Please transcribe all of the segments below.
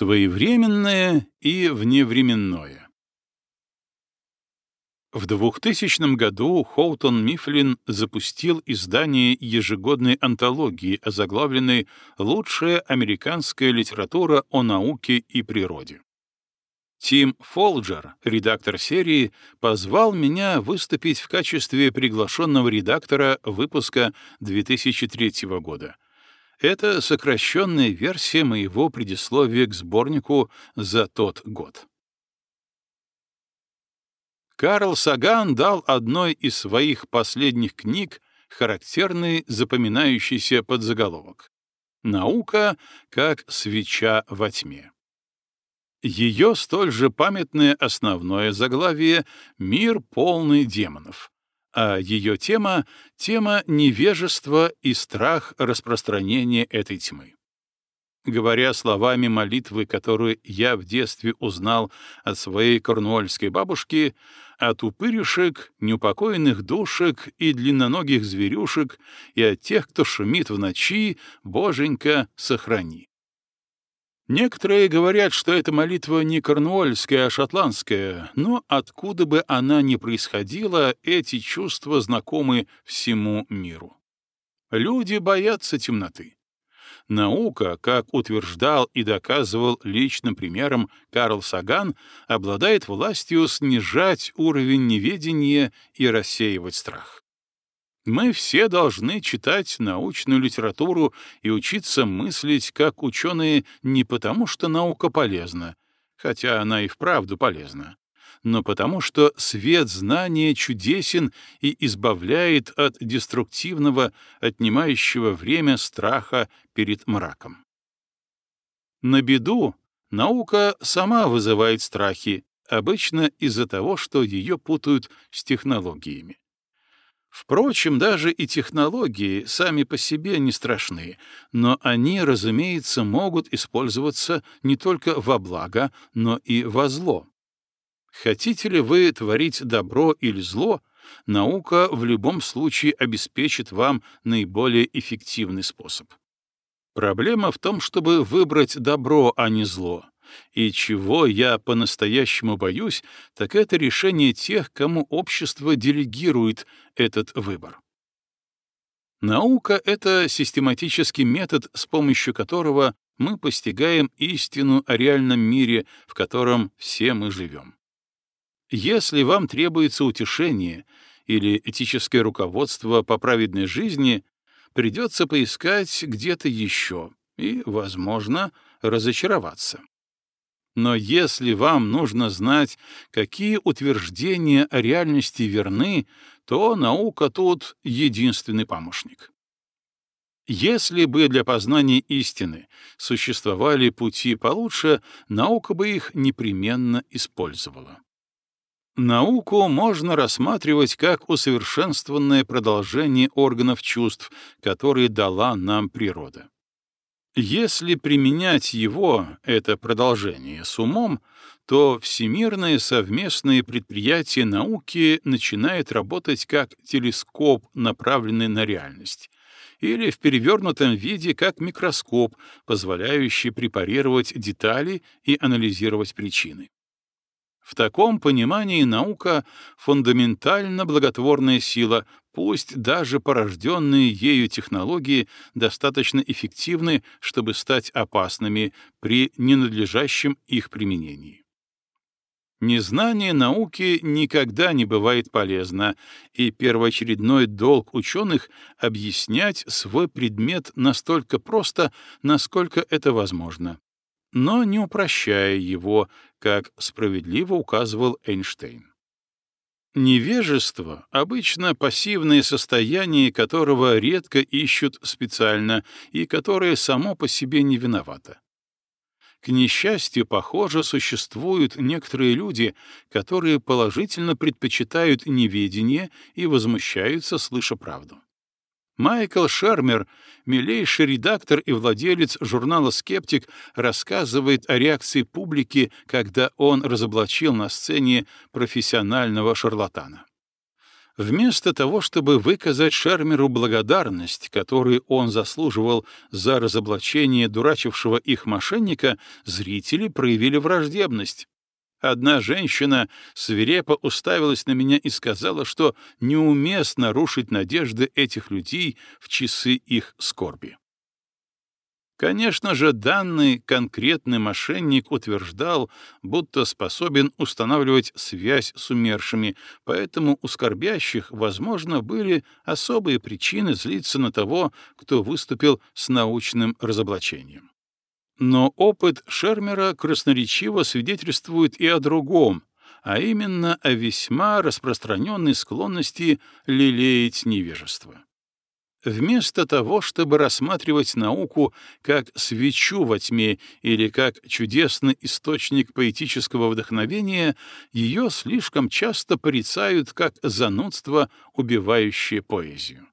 Своевременное и вневременное. В 2000 году Хоутон Мифлин запустил издание ежегодной антологии, озаглавленной «Лучшая американская литература о науке и природе». Тим Фолджер, редактор серии, позвал меня выступить в качестве приглашенного редактора выпуска 2003 года. Это сокращенная версия моего предисловия к сборнику за тот год. Карл Саган дал одной из своих последних книг характерный запоминающийся подзаголовок «Наука как свеча во тьме». Ее столь же памятное основное заглавие «Мир полный демонов», а ее тема — тема невежества и страх распространения этой тьмы. Говоря словами молитвы, которую я в детстве узнал от своей корнуольской бабушки, от упырюшек, неупокоенных душек и длинноногих зверюшек, и от тех, кто шумит в ночи, Боженька, сохрани. Некоторые говорят, что эта молитва не корнуольская, а шотландская, но откуда бы она ни происходила, эти чувства знакомы всему миру. Люди боятся темноты. Наука, как утверждал и доказывал личным примером Карл Саган, обладает властью снижать уровень неведения и рассеивать страх. Мы все должны читать научную литературу и учиться мыслить как ученые не потому, что наука полезна, хотя она и вправду полезна, но потому что свет знания чудесен и избавляет от деструктивного, отнимающего время страха перед мраком. На беду наука сама вызывает страхи, обычно из-за того, что ее путают с технологиями. Впрочем, даже и технологии сами по себе не страшны, но они, разумеется, могут использоваться не только во благо, но и во зло. Хотите ли вы творить добро или зло, наука в любом случае обеспечит вам наиболее эффективный способ. Проблема в том, чтобы выбрать добро, а не зло. И чего я по-настоящему боюсь, так это решение тех, кому общество делегирует этот выбор. Наука — это систематический метод, с помощью которого мы постигаем истину о реальном мире, в котором все мы живем. Если вам требуется утешение или этическое руководство по праведной жизни, придется поискать где-то еще и, возможно, разочароваться. Но если вам нужно знать, какие утверждения о реальности верны, то наука тут единственный помощник. Если бы для познания истины существовали пути получше, наука бы их непременно использовала. Науку можно рассматривать как усовершенствованное продолжение органов чувств, которые дала нам природа. Если применять его, это продолжение, с умом, то всемирное совместное предприятие науки начинает работать как телескоп, направленный на реальность, или в перевернутом виде как микроскоп, позволяющий препарировать детали и анализировать причины. В таком понимании наука — фундаментально благотворная сила, пусть даже порожденные ею технологии достаточно эффективны, чтобы стать опасными при ненадлежащем их применении. Незнание науки никогда не бывает полезно, и первоочередной долг ученых — объяснять свой предмет настолько просто, насколько это возможно но не упрощая его, как справедливо указывал Эйнштейн. Невежество — обычно пассивное состояние, которого редко ищут специально и которое само по себе не виновато. К несчастью, похоже, существуют некоторые люди, которые положительно предпочитают неведение и возмущаются, слыша правду. Майкл Шермер, милейший редактор и владелец журнала «Скептик», рассказывает о реакции публики, когда он разоблачил на сцене профессионального шарлатана. Вместо того, чтобы выказать Шермеру благодарность, которую он заслуживал за разоблачение дурачившего их мошенника, зрители проявили враждебность. Одна женщина свирепо уставилась на меня и сказала, что неуместно рушить надежды этих людей в часы их скорби. Конечно же, данный конкретный мошенник утверждал, будто способен устанавливать связь с умершими, поэтому у скорбящих, возможно, были особые причины злиться на того, кто выступил с научным разоблачением. Но опыт Шермера красноречиво свидетельствует и о другом, а именно о весьма распространенной склонности лелеять невежество. Вместо того, чтобы рассматривать науку как свечу во тьме или как чудесный источник поэтического вдохновения, ее слишком часто порицают как занудство, убивающее поэзию.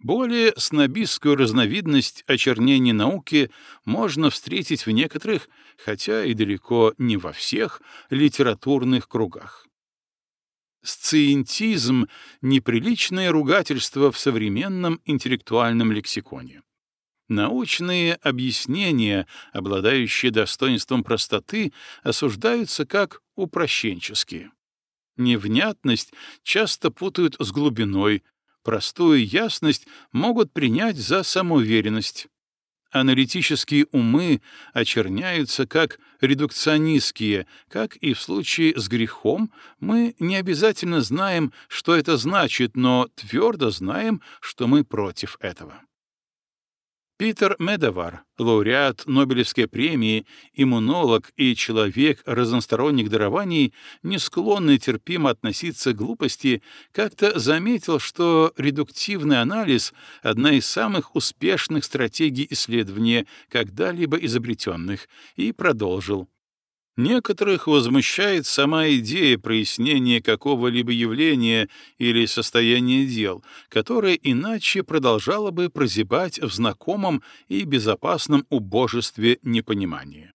Более снобистскую разновидность очернения науки можно встретить в некоторых, хотя и далеко не во всех, литературных кругах. Сциентизм — неприличное ругательство в современном интеллектуальном лексиконе. Научные объяснения, обладающие достоинством простоты, осуждаются как упрощенческие. Невнятность часто путают с глубиной, простую ясность могут принять за самоуверенность, аналитические умы очерняются как редукционистские, как и в случае с грехом, мы не обязательно знаем, что это значит, но твердо знаем, что мы против этого. Питер Медовар, лауреат Нобелевской премии, иммунолог и человек разносторонних дарований, не склонный терпимо относиться к глупости, как-то заметил, что редуктивный анализ — одна из самых успешных стратегий исследования, когда-либо изобретенных, и продолжил. Некоторых возмущает сама идея прояснения какого-либо явления или состояния дел, которое иначе продолжало бы прозябать в знакомом и безопасном убожестве непонимания.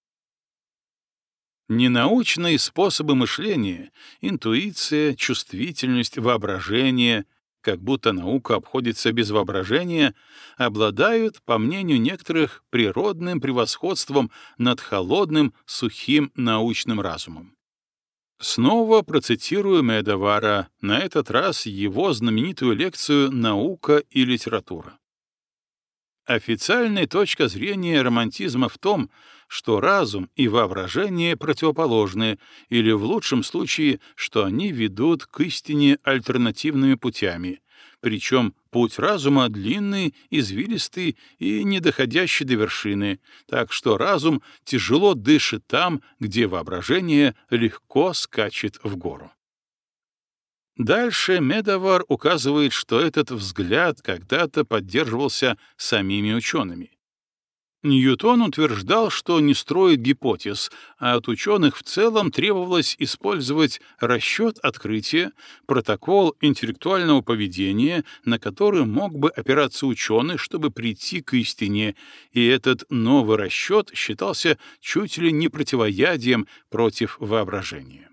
Ненаучные способы мышления — интуиция, чувствительность, воображение, как будто наука обходится без воображения, обладают, по мнению некоторых, природным превосходством над холодным, сухим научным разумом. Снова процитирую Медовара, на этот раз его знаменитую лекцию «Наука и литература». Официальная точка зрения романтизма в том, что разум и воображение противоположны, или в лучшем случае, что они ведут к истине альтернативными путями, причем путь разума длинный, извилистый и не доходящий до вершины, так что разум тяжело дышит там, где воображение легко скачет в гору. Дальше Медовар указывает, что этот взгляд когда-то поддерживался самими учеными. Ньютон утверждал, что не строит гипотез, а от ученых в целом требовалось использовать расчет открытия, протокол интеллектуального поведения, на который мог бы опираться ученый, чтобы прийти к истине, и этот новый расчет считался чуть ли не противоядием против воображения.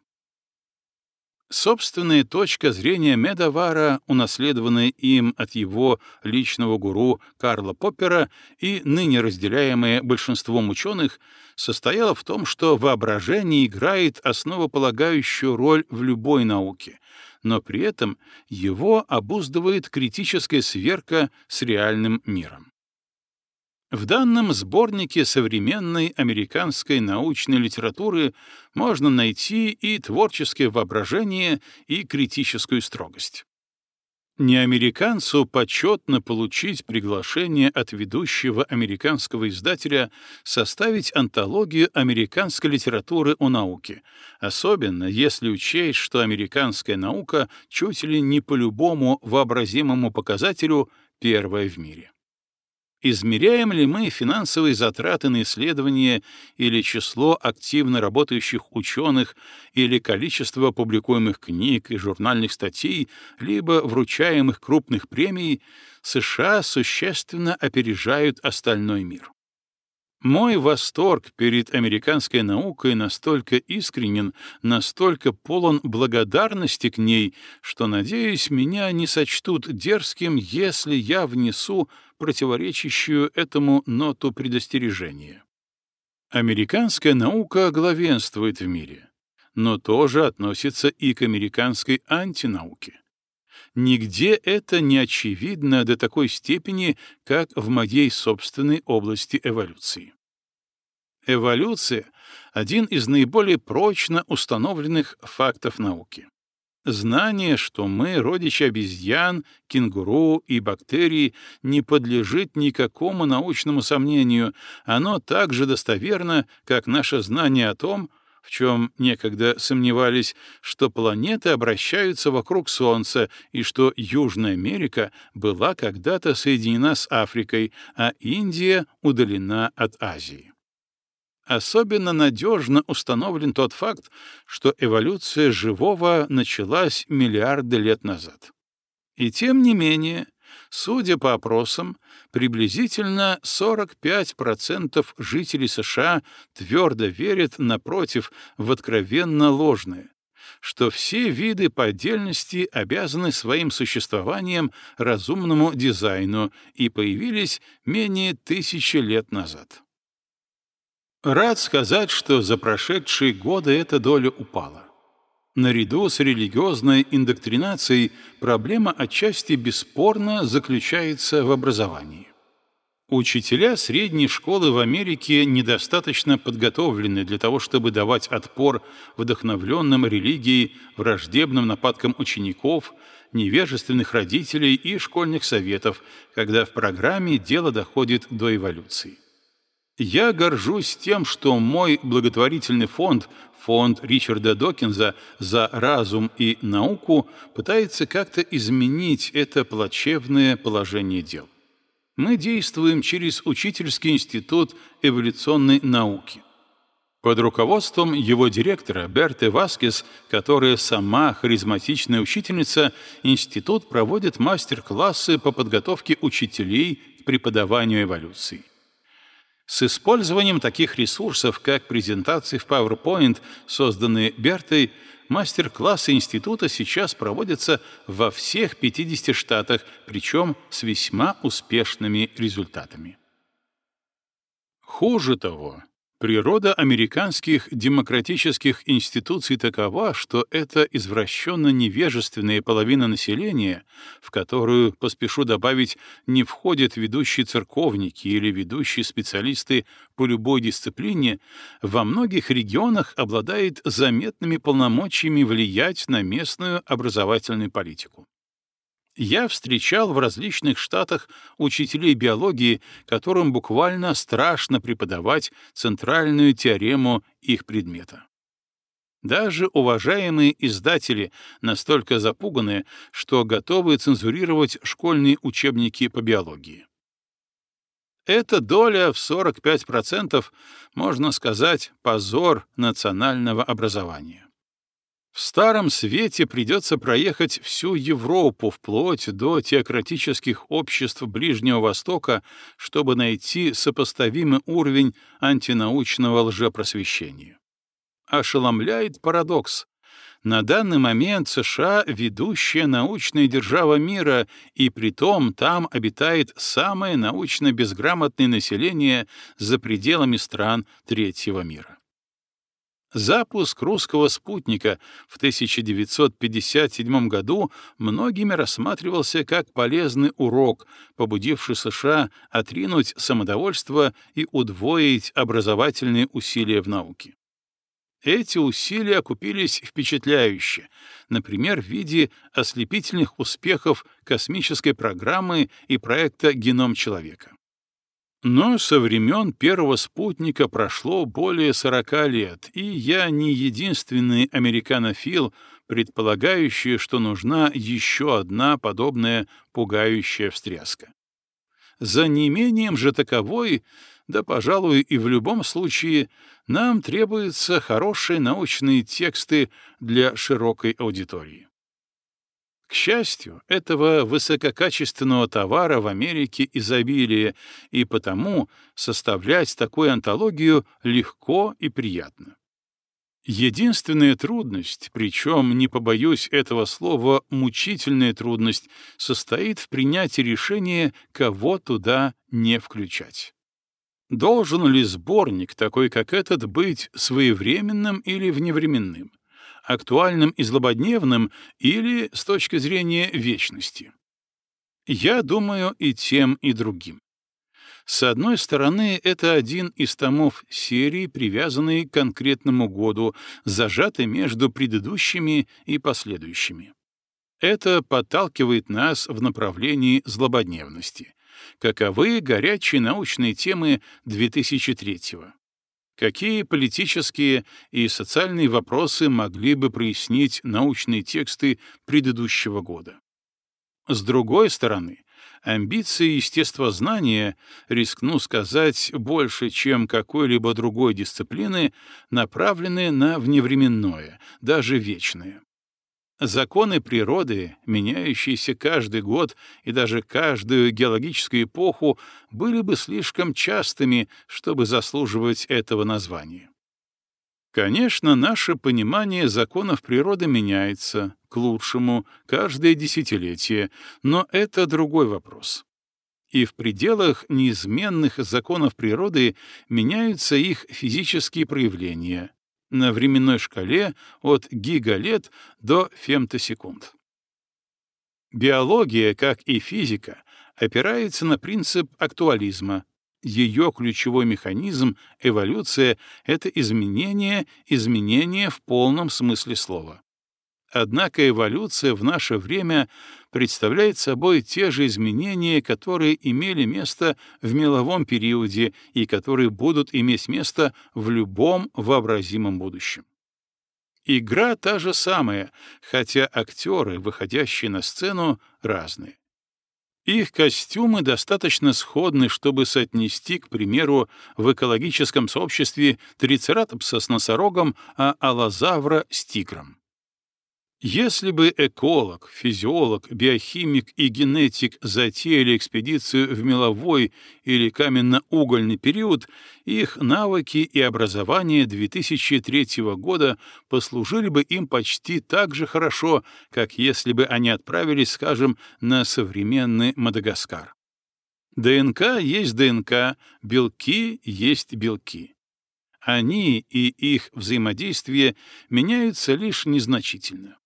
Собственная точка зрения Медовара, унаследованная им от его личного гуру Карла Поппера и ныне разделяемая большинством ученых, состояла в том, что воображение играет основополагающую роль в любой науке, но при этом его обуздывает критическая сверка с реальным миром. В данном сборнике современной американской научной литературы можно найти и творческое воображение, и критическую строгость. Не американцу почетно получить приглашение от ведущего американского издателя составить антологию американской литературы о науке, особенно если учесть, что американская наука чуть ли не по любому вообразимому показателю первая в мире. Измеряем ли мы финансовые затраты на исследования или число активно работающих ученых или количество публикуемых книг и журнальных статей, либо вручаемых крупных премий, США существенно опережают остальной мир. Мой восторг перед американской наукой настолько искренен, настолько полон благодарности к ней, что, надеюсь, меня не сочтут дерзким, если я внесу противоречащую этому ноту предостережения. Американская наука главенствует в мире, но тоже относится и к американской антинауке. Нигде это не очевидно до такой степени, как в моей собственной области эволюции. Эволюция — один из наиболее прочно установленных фактов науки. Знание, что мы, родичи обезьян, кенгуру и бактерий, не подлежит никакому научному сомнению, оно так же достоверно, как наше знание о том, в чем некогда сомневались, что планеты обращаются вокруг Солнца и что Южная Америка была когда-то соединена с Африкой, а Индия удалена от Азии. Особенно надежно установлен тот факт, что эволюция живого началась миллиарды лет назад. И тем не менее, Судя по опросам, приблизительно 45% жителей США твердо верят, напротив, в откровенно ложное, что все виды по отдельности обязаны своим существованием разумному дизайну и появились менее тысячи лет назад. Рад сказать, что за прошедшие годы эта доля упала. Наряду с религиозной индоктринацией проблема отчасти бесспорно заключается в образовании. Учителя средней школы в Америке недостаточно подготовлены для того, чтобы давать отпор вдохновленным религией, враждебным нападкам учеников, невежественных родителей и школьных советов, когда в программе дело доходит до эволюции. Я горжусь тем, что мой благотворительный фонд, фонд Ричарда Докинза за разум и науку, пытается как-то изменить это плачевное положение дел. Мы действуем через Учительский институт эволюционной науки. Под руководством его директора Берты Васкес, которая сама харизматичная учительница, институт проводит мастер-классы по подготовке учителей к преподаванию эволюции. С использованием таких ресурсов, как презентации в PowerPoint, созданные Бертой, мастер-классы института сейчас проводятся во всех 50 штатах, причем с весьма успешными результатами. Хуже того, Природа американских демократических институций такова, что эта извращенно-невежественная половина населения, в которую, поспешу добавить, не входят ведущие церковники или ведущие специалисты по любой дисциплине, во многих регионах обладает заметными полномочиями влиять на местную образовательную политику. Я встречал в различных штатах учителей биологии, которым буквально страшно преподавать центральную теорему их предмета. Даже уважаемые издатели настолько запуганы, что готовы цензурировать школьные учебники по биологии. Эта доля в 45%, можно сказать, позор национального образования. В Старом Свете придется проехать всю Европу вплоть до теократических обществ Ближнего Востока, чтобы найти сопоставимый уровень антинаучного лжепросвещения. Ошеломляет парадокс. На данный момент США — ведущая научная держава мира, и притом там обитает самое научно безграмотное население за пределами стран третьего мира. Запуск русского спутника в 1957 году многими рассматривался как полезный урок, побудивший США отринуть самодовольство и удвоить образовательные усилия в науке. Эти усилия окупились впечатляюще, например, в виде ослепительных успехов космической программы и проекта «Геном человека». Но со времен первого спутника прошло более 40 лет, и я не единственный американофил, предполагающий, что нужна еще одна подобная пугающая встряска. За неимением же таковой, да, пожалуй, и в любом случае, нам требуются хорошие научные тексты для широкой аудитории. К счастью, этого высококачественного товара в Америке изобилие, и потому составлять такую антологию легко и приятно. Единственная трудность, причем, не побоюсь этого слова, мучительная трудность, состоит в принятии решения, кого туда не включать. Должен ли сборник, такой как этот, быть своевременным или вневременным, актуальным и злободневным или с точки зрения вечности? Я думаю и тем, и другим. С одной стороны, это один из томов серии, привязанный к конкретному году, зажатый между предыдущими и последующими. Это подталкивает нас в направлении злободневности. Каковы горячие научные темы 2003-го? Какие политические и социальные вопросы могли бы прояснить научные тексты предыдущего года? С другой стороны, Амбиции естествознания, рискну сказать, больше, чем какой-либо другой дисциплины, направлены на вневременное, даже вечное. Законы природы, меняющиеся каждый год и даже каждую геологическую эпоху, были бы слишком частыми, чтобы заслуживать этого названия. Конечно, наше понимание законов природы меняется к лучшему каждое десятилетие, но это другой вопрос. И в пределах неизменных законов природы меняются их физические проявления на временной шкале от гигалет до фемтосекунд. Биология, как и физика, опирается на принцип актуализма, ее ключевой механизм, эволюция — это изменение, изменение в полном смысле слова. Однако эволюция в наше время представляет собой те же изменения, которые имели место в меловом периоде и которые будут иметь место в любом вообразимом будущем. Игра та же самая, хотя актеры, выходящие на сцену, разные. Их костюмы достаточно сходны, чтобы соотнести, к примеру, в экологическом сообществе трицератопса с носорогом, а аллозавра с тигром. Если бы эколог, физиолог, биохимик и генетик затеяли экспедицию в меловой или каменно-угольный период, их навыки и образование 2003 года послужили бы им почти так же хорошо, как если бы они отправились, скажем, на современный Мадагаскар. ДНК есть ДНК, белки есть белки. Они и их взаимодействие меняются лишь незначительно.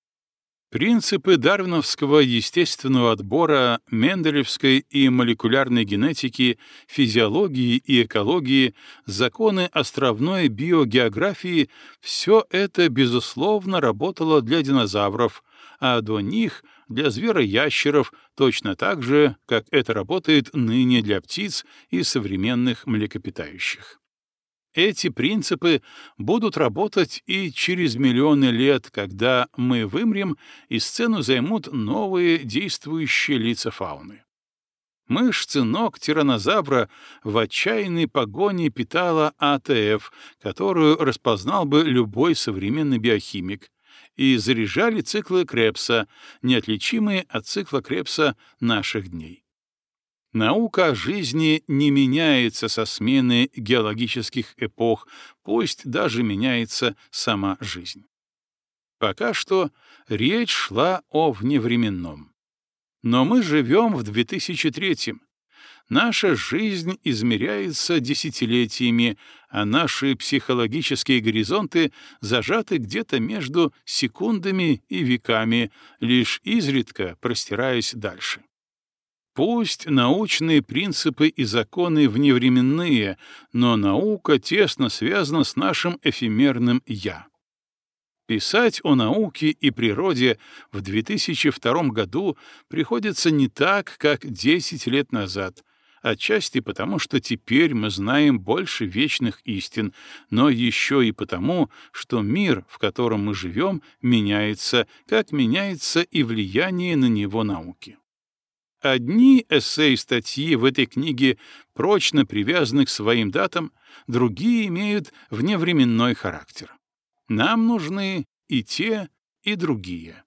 Принципы дарвиновского естественного отбора, менделевской и молекулярной генетики, физиологии и экологии, законы островной биогеографии — все это, безусловно, работало для динозавров, а до них — для звероящеров точно так же, как это работает ныне для птиц и современных млекопитающих. Эти принципы будут работать и через миллионы лет, когда мы вымрем, и сцену займут новые действующие лица фауны. Мышцы ног тиранозавра в отчаянной погоне питала АТФ, которую распознал бы любой современный биохимик, и заряжали циклы Крепса, неотличимые от цикла Крепса наших дней. Наука о жизни не меняется со смены геологических эпох, пусть даже меняется сама жизнь. Пока что речь шла о вневременном. Но мы живем в 2003-м. Наша жизнь измеряется десятилетиями, а наши психологические горизонты зажаты где-то между секундами и веками, лишь изредка простираясь дальше. Пусть научные принципы и законы вневременные, но наука тесно связана с нашим эфемерным «я». Писать о науке и природе в 2002 году приходится не так, как 10 лет назад, отчасти потому, что теперь мы знаем больше вечных истин, но еще и потому, что мир, в котором мы живем, меняется, как меняется и влияние на него науки. Одни эссе и статьи в этой книге прочно привязаны к своим датам, другие имеют вневременной характер. Нам нужны и те, и другие.